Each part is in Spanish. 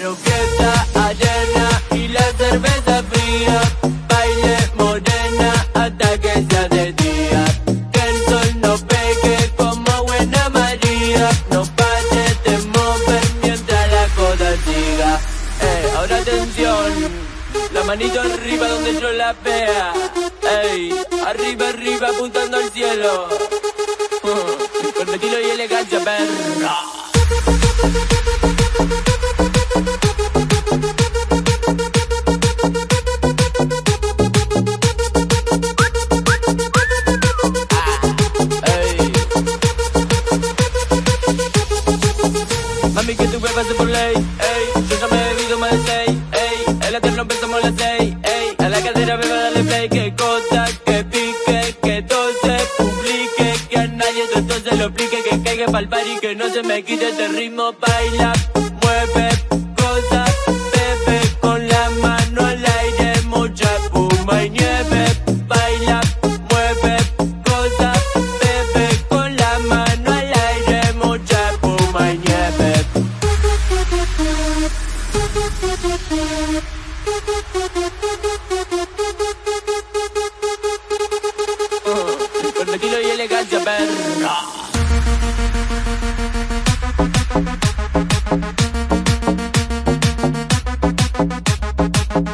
Peruqueta, arena y la cerveza fría. Baile morena hasta que sea de día. Que el sol no pegue como buena María. No pares de mover mientras la cosa siga. Hey, ahora atención, la manito arriba donde yo la vea. Ey, arriba, arriba apuntando al cielo. Mami, que tu beba se por ley, ey. Yo ya me he bebido más de seis, ey. El eterno empezamos a las seis, ey. A la cadera beba dale play, que cosa, que pique, que todo se publique, que a nadie esto se lo explique, que caiga pa'l y que no se me quite este ritmo, baila, mueve, cosa, bebe, Quiero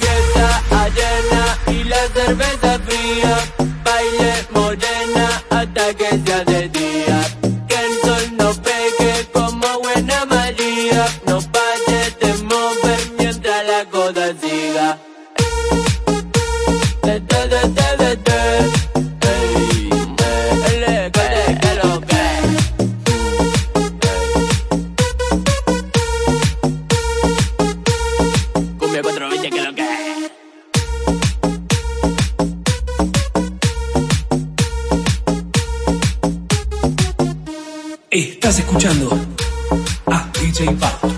fiesta allena y la cerveza fría. Baile morena hasta que sea de día. Que el sol no pegue como buena María. No pares de mover mientras la cosa 420, que lo que. Estás escuchando a DJ Pato.